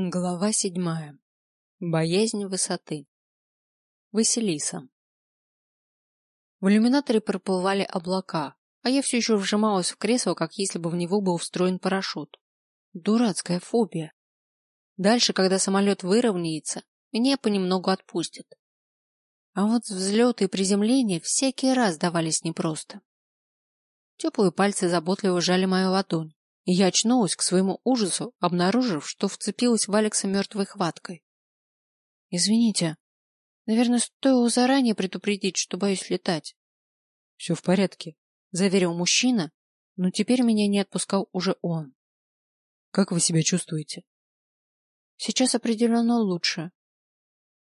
Глава седьмая. Боязнь высоты. Василиса. В иллюминаторе проплывали облака, а я все еще вжималась в кресло, как если бы в него был встроен парашют. Дурацкая фобия. Дальше, когда самолет выровняется, меня понемногу отпустят. А вот взлеты и приземления всякий раз давались непросто. Теплые пальцы заботливо жали мою ладонь и я очнулась к своему ужасу, обнаружив, что вцепилась в Алекса мертвой хваткой. — Извините, наверное, стоило заранее предупредить, что боюсь летать. — Все в порядке, — заверил мужчина, но теперь меня не отпускал уже он. — Как вы себя чувствуете? — Сейчас определенно лучше.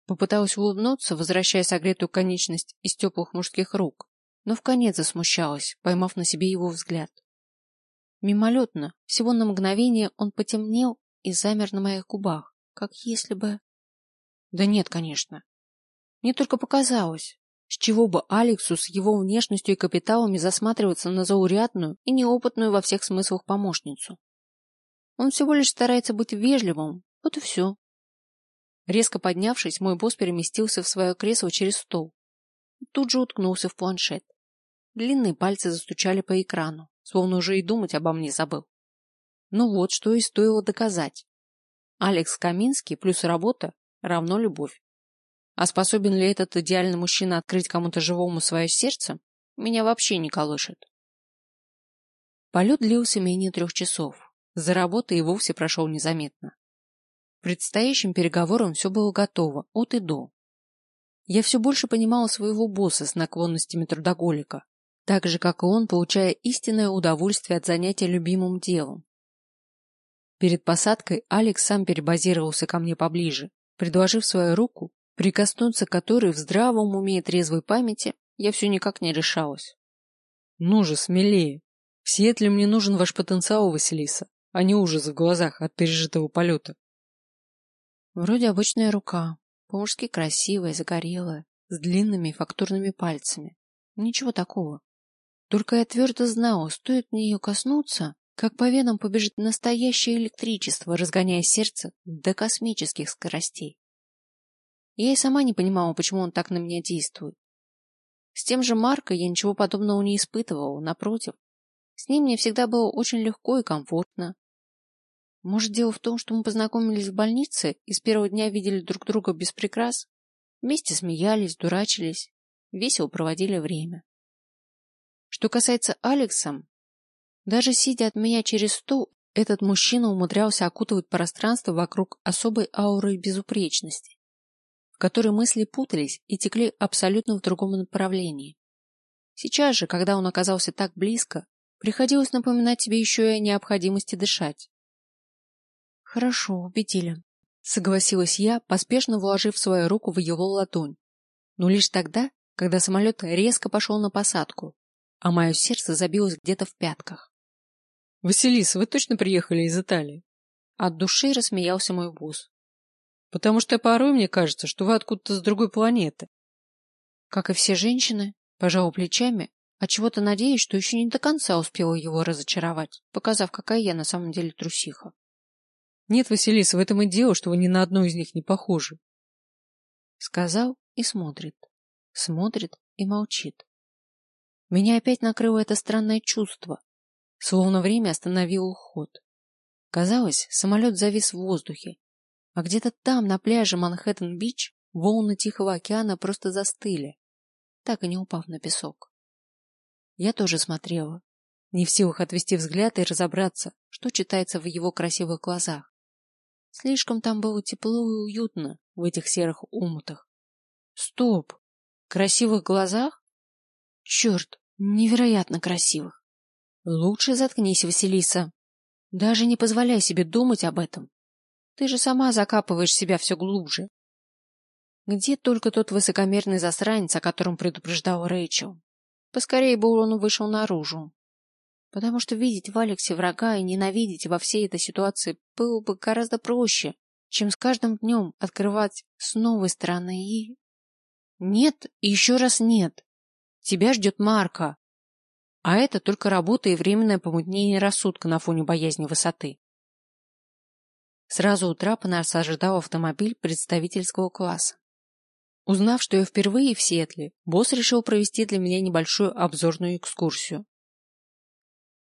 Попыталась улыбнуться, возвращая согретую конечность из теплых мужских рук, но в конец засмущалась, поймав на себе его взгляд. Мимолетно, всего на мгновение он потемнел и замер на моих губах, как если бы... Да нет, конечно. Мне только показалось, с чего бы Алексу с его внешностью и капиталами засматриваться на заурядную и неопытную во всех смыслах помощницу. Он всего лишь старается быть вежливым, вот и все. Резко поднявшись, мой босс переместился в свое кресло через стол и тут же уткнулся в планшет. Длинные пальцы застучали по экрану словно уже и думать обо мне забыл. Ну вот, что и стоило доказать. Алекс Каминский плюс работа равно любовь. А способен ли этот идеальный мужчина открыть кому-то живому свое сердце, меня вообще не колышет. Полет длился менее трех часов. За работой и вовсе прошел незаметно. Предстоящим переговорам все было готово, от и до. Я все больше понимала своего босса с наклонностями трудоголика, так же, как и он, получая истинное удовольствие от занятия любимым делом. Перед посадкой Алекс сам перебазировался ко мне поближе, предложив свою руку, прикоснуться которой в здравом уме и трезвой памяти я все никак не решалась. — Ну же, смелее. В Сиэтле мне нужен ваш потенциал, Василиса, а не ужас в глазах от пережитого полета. Вроде обычная рука, по-мужски красивая, загорелая, с длинными фактурными пальцами. Ничего такого. Только я твердо знала, стоит мне ее коснуться, как по венам побежит настоящее электричество, разгоняя сердце до космических скоростей. Я и сама не понимала, почему он так на меня действует. С тем же Марко я ничего подобного не испытывала, напротив. С ним мне всегда было очень легко и комфортно. Может, дело в том, что мы познакомились в больнице и с первого дня видели друг друга без прикрас? Вместе смеялись, дурачились, весело проводили время. Что касается Алекса, даже сидя от меня через стол, этот мужчина умудрялся окутывать пространство вокруг особой ауры безупречности, в которой мысли путались и текли абсолютно в другом направлении. Сейчас же, когда он оказался так близко, приходилось напоминать себе еще и о необходимости дышать. «Хорошо, убедили», — согласилась я, поспешно вложив свою руку в его ладонь, но лишь тогда, когда самолет резко пошел на посадку, а мое сердце забилось где-то в пятках. — Василиса, вы точно приехали из Италии? От души рассмеялся мой босс. — Потому что порой мне кажется, что вы откуда-то с другой планеты. Как и все женщины, пожал плечами, а чего-то надеюсь, что еще не до конца успела его разочаровать, показав, какая я на самом деле трусиха. Нет, Василиса, в этом и дело, что вы ни на одну из них не похожи. Сказал и смотрит. Смотрит и молчит. Меня опять накрыло это странное чувство, словно время остановило ход. Казалось, самолет завис в воздухе, а где-то там, на пляже Манхэттен-Бич, волны Тихого океана просто застыли, так и не упав на песок. Я тоже смотрела, не в силах отвести взгляд и разобраться, что читается в его красивых глазах. Слишком там было тепло и уютно в этих серых омутах. Стоп! Красивых глазах? Черт, невероятно красивых. Лучше заткнись, Василиса. Даже не позволяй себе думать об этом. Ты же сама закапываешь себя все глубже. Где только тот высокомерный засранец, о котором предупреждал Рэйчел? Поскорее бы он вышел наружу. Потому что видеть в Алексе врага и ненавидеть во всей этой ситуации было бы гораздо проще, чем с каждым днем открывать с новой стороны и... Нет и еще раз нет. Тебя ждет Марка. А это только работа и временное помутнение рассудка на фоне боязни высоты. Сразу у трапа нас ожидал автомобиль представительского класса. Узнав, что я впервые в Сиэтле, босс решил провести для меня небольшую обзорную экскурсию.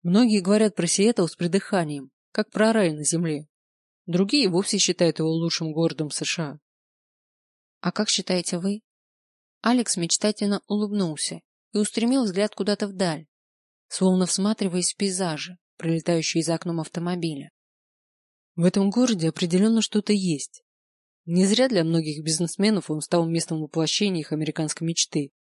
Многие говорят про Сиэтл с придыханием, как про рай на земле. Другие вовсе считают его лучшим городом США. А как считаете вы? Алекс мечтательно улыбнулся и устремил взгляд куда-то вдаль, словно всматриваясь в пейзажи, пролетающие за окном автомобиля. В этом городе определенно что-то есть. Не зря для многих бизнесменов он стал местом воплощения их американской мечты.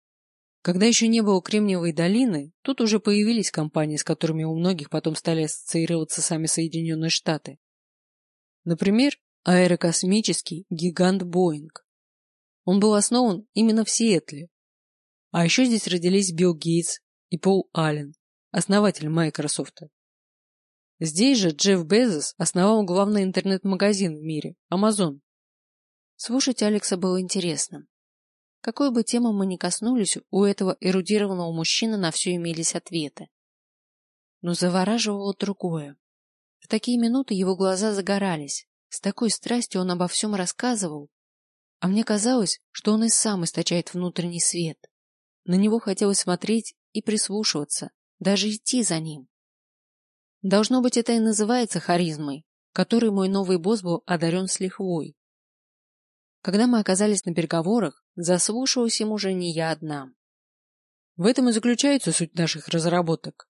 Когда еще не было Кремниевой долины, тут уже появились компании, с которыми у многих потом стали ассоциироваться сами Соединенные Штаты. Например, аэрокосмический гигант Боинг. Он был основан именно в Сиэтле. А еще здесь родились Билл Гейтс и Пол Аллен, основатель Microsoft. Здесь же Джефф Безос основал главный интернет-магазин в мире – Amazon. Слушать Алекса было интересно. Какой бы темы мы ни коснулись, у этого эрудированного мужчины на все имелись ответы. Но завораживало другое. В такие минуты его глаза загорались. С такой страстью он обо всем рассказывал. А мне казалось, что он и сам источает внутренний свет. На него хотелось смотреть и прислушиваться, даже идти за ним. Должно быть, это и называется харизмой, которой мой новый босс был одарен с лихвой. Когда мы оказались на переговорах, заслушалась им уже не я одна. В этом и заключается суть наших разработок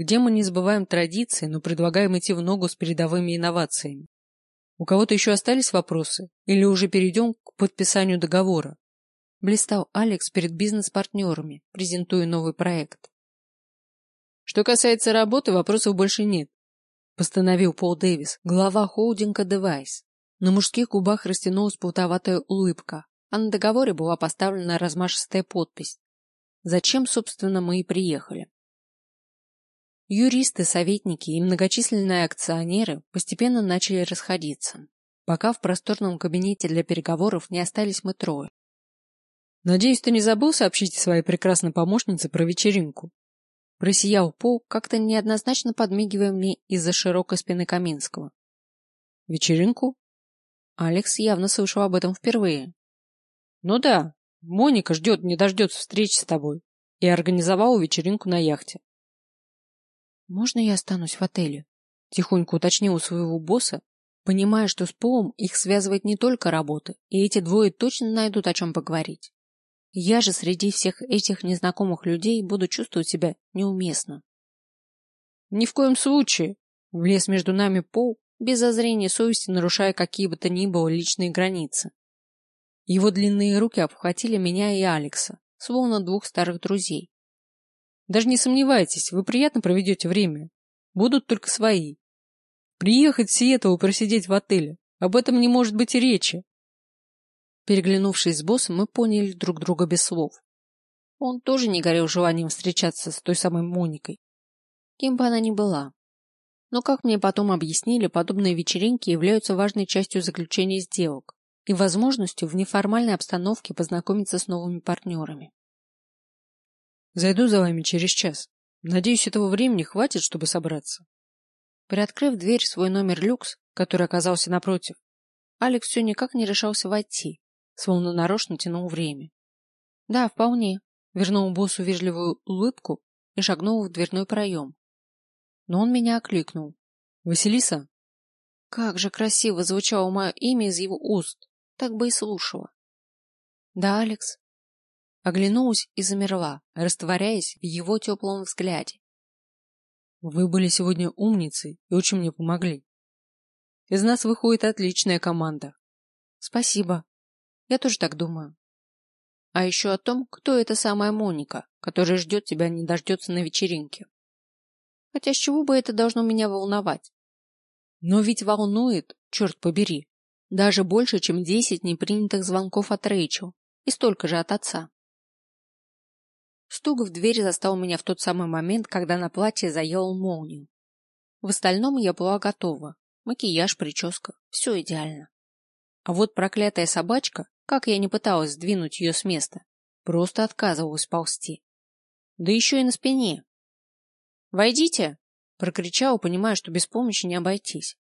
где мы не забываем традиции, но предлагаем идти в ногу с передовыми инновациями. У кого-то еще остались вопросы? Или уже перейдем к подписанию договора? Блистал Алекс перед бизнес-партнерами, презентуя новый проект. Что касается работы, вопросов больше нет. Постановил Пол Дэвис, глава холдинга Device. На мужских губах растянулась плутоватая улыбка, а на договоре была поставлена размашистая подпись. Зачем, собственно, мы и приехали. Юристы, советники и многочисленные акционеры постепенно начали расходиться, пока в просторном кабинете для переговоров не остались мы трое. «Надеюсь, ты не забыл сообщить своей прекрасной помощнице про вечеринку?» Просиял Пол, как-то неоднозначно подмигивая мне из-за широкой спины Каминского. «Вечеринку?» Алекс явно слышал об этом впервые. «Ну да, Моника ждет, не дождется встречи с тобой, и организовала вечеринку на яхте. «Можно я останусь в отеле?» — тихонько уточнил у своего босса, понимая, что с Полом их связывает не только работа, и эти двое точно найдут о чем поговорить. Я же среди всех этих незнакомых людей буду чувствовать себя неуместно. «Ни в коем случае!» — влез между нами Пол, без зазрения совести нарушая какие бы то ни было личные границы. Его длинные руки обхватили меня и Алекса, словно двух старых друзей. Даже не сомневайтесь, вы приятно проведете время. Будут только свои. Приехать в и просидеть в отеле. Об этом не может быть и речи. Переглянувшись с боссом, мы поняли друг друга без слов. Он тоже не горел желанием встречаться с той самой Моникой. Кем бы она ни была. Но, как мне потом объяснили, подобные вечеринки являются важной частью заключения сделок и возможностью в неформальной обстановке познакомиться с новыми партнерами. Зайду за вами через час. Надеюсь, этого времени хватит, чтобы собраться. Приоткрыв дверь в свой номер люкс, который оказался напротив, Алекс все никак не решался войти, словно нарочно тянул время. Да, вполне. Вернул боссу вежливую улыбку и шагнул в дверной проем. Но он меня окликнул. Василиса? Как же красиво звучало мое имя из его уст. Так бы и слушала. Да, Алекс. Оглянулась и замерла, растворяясь в его теплом взгляде. Вы были сегодня умницей и очень мне помогли. Из нас выходит отличная команда. Спасибо. Я тоже так думаю. А еще о том, кто эта самая Моника, которая ждет тебя, не дождется на вечеринке. Хотя с чего бы это должно меня волновать? Но ведь волнует, черт побери, даже больше, чем десять непринятых звонков от Рэйчел и столько же от отца. Стук в дверь застал меня в тот самый момент, когда на платье заел молнию. В остальном я была готова. Макияж, прическа, все идеально. А вот проклятая собачка, как я не пыталась сдвинуть ее с места, просто отказывалась ползти. Да еще и на спине. «Войдите!» — прокричала, понимая, что без помощи не обойтись.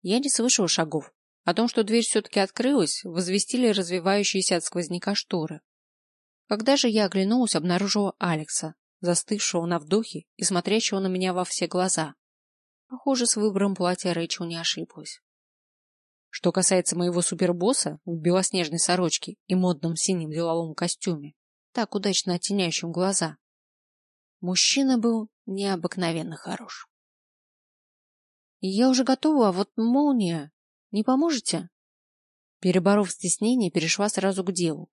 я не слышал шагов. О том, что дверь все-таки открылась, возвестили развивающиеся от сквозняка шторы. Когда же я оглянулась, обнаружила Алекса, застывшего на вдохе и смотрящего на меня во все глаза. Похоже, с выбором платья Рэйчел не ошиблась. Что касается моего супербосса в белоснежной сорочке и модном синем деловом костюме, так удачно оттеняющем глаза, мужчина был необыкновенно хорош. Я уже готова, а вот молния... Не поможете? Переборов стеснение, перешла сразу к делу.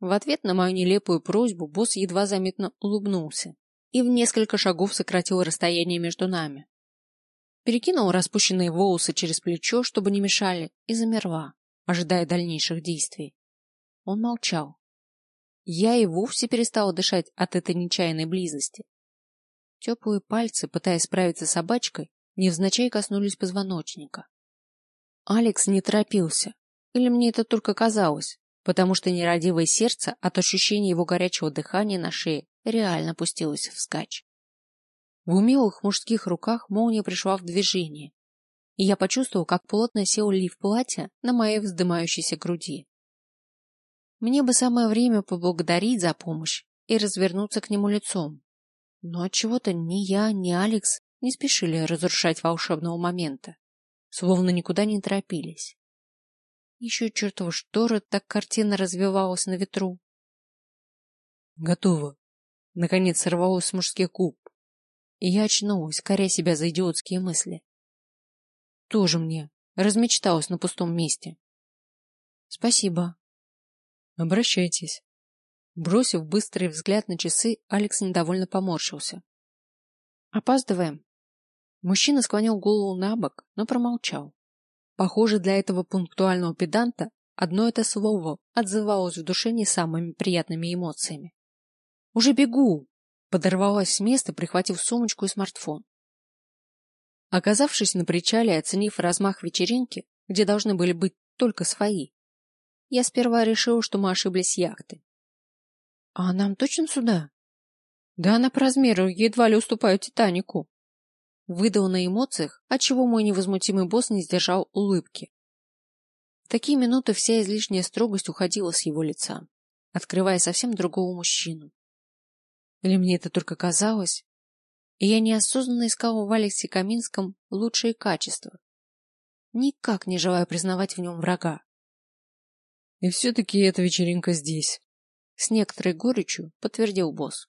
В ответ на мою нелепую просьбу босс едва заметно улыбнулся и в несколько шагов сократил расстояние между нами. Перекинул распущенные волосы через плечо, чтобы не мешали, и замерла, ожидая дальнейших действий. Он молчал. Я и вовсе перестала дышать от этой нечаянной близости. Теплые пальцы, пытаясь справиться с собачкой, невзначай коснулись позвоночника. Алекс не торопился. Или мне это только казалось, потому что нерадивое сердце от ощущения его горячего дыхания на шее реально пустилось вскачь. В умелых мужских руках молния пришла в движение, и я почувствовал, как плотно сел лиф платья на моей вздымающейся груди. Мне бы самое время поблагодарить за помощь и развернуться к нему лицом. Но отчего-то ни я, ни Алекс не спешили разрушать волшебного момента словно никуда не торопились. Еще чертова штора так картина развивалась на ветру. Готово. Наконец сорвалось с мужских губ. И я очнулась, коря себя за идиотские мысли. Тоже мне. Размечталась на пустом месте. Спасибо. Обращайтесь. Бросив быстрый взгляд на часы, Алекс недовольно поморщился. Опаздываем. Мужчина склонил голову на бок, но промолчал. Похоже, для этого пунктуального педанта одно это слово отзывалось в душе не самыми приятными эмоциями. «Уже бегу!» — подорвалась с места, прихватив сумочку и смартфон. Оказавшись на причале и оценив размах вечеринки, где должны были быть только свои, я сперва решила, что мы ошиблись яхты. «А нам точно сюда?» «Да она по размеру едва ли уступает Титанику», Выдал на эмоциях, отчего мой невозмутимый босс не сдержал улыбки. В такие минуты вся излишняя строгость уходила с его лица, открывая совсем другого мужчину. Или мне это только казалось? И я неосознанно искала в Алексе Каминском лучшие качества, никак не желая признавать в нем врага. И все-таки эта вечеринка здесь. С некоторой горечью подтвердил босс.